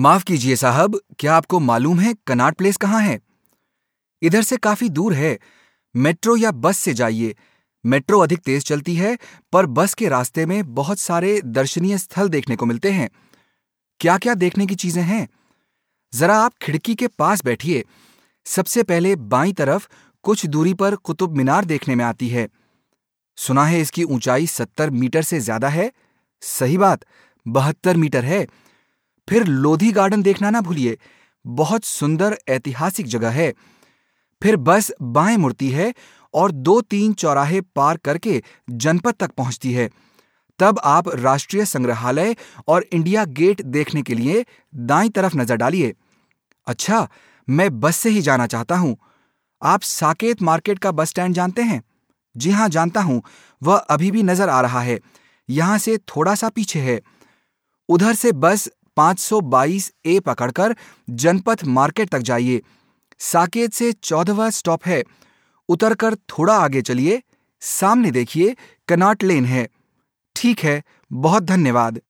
माफ़ कीजिए साहब, क्या आपको मालूम है कनाट प्लेस कहाँ है? इधर से काफ़ी दूर है। मेट्रो या बस से जाइए। मेट्रो अधिक तेज चलती है, पर बस के रास्ते में बहुत सारे दर्शनीय स्थल देखने को मिलते हैं। क्या क्या देखने की चीज़ें हैं? जरा आप खिड़की के पास बैठिए। सबसे पहले बाई तरफ़ कुछ दूरी पर कुतुब मीनार देखने में आती है। सुना है इसकी ऊंचाई सत्तर मीटर से ज़्यादा है? सही बात, बहत्तर मीटर है। फिर लोधी गार्डन देखना ना भूलिए। बहुत सुंदर ऐतिहासिक जगह है। फिर बस बाएँ मुड़ती है और दो तीन चौराहे पार करके जनपद तक पहुँचती है। तब आप राष्ट्रीय संग्रहालय और इंडिया गेट देखने के लिए दाईं तरफ़ नज़र डालिए। अच्छा मैं बस से ही जाना चाहता हूँ। आप साकेत मार्केट का बस स्टैंड जानते हैं? जी हाँ, जानता हूँ। वह अभी भी नज़र आ रहा है। यहाँ से थोड़ा सा पीछे है। उधर से बस 522 ए पकड़कर जनपथ मार्केट तक जाइए। साकेत से चौदहवा स्टॉप है। उतरकर थोड़ा आगे चलिए। सामने देखिए, कनाट लेन है। ठीक है, बहुत धन्यवाद।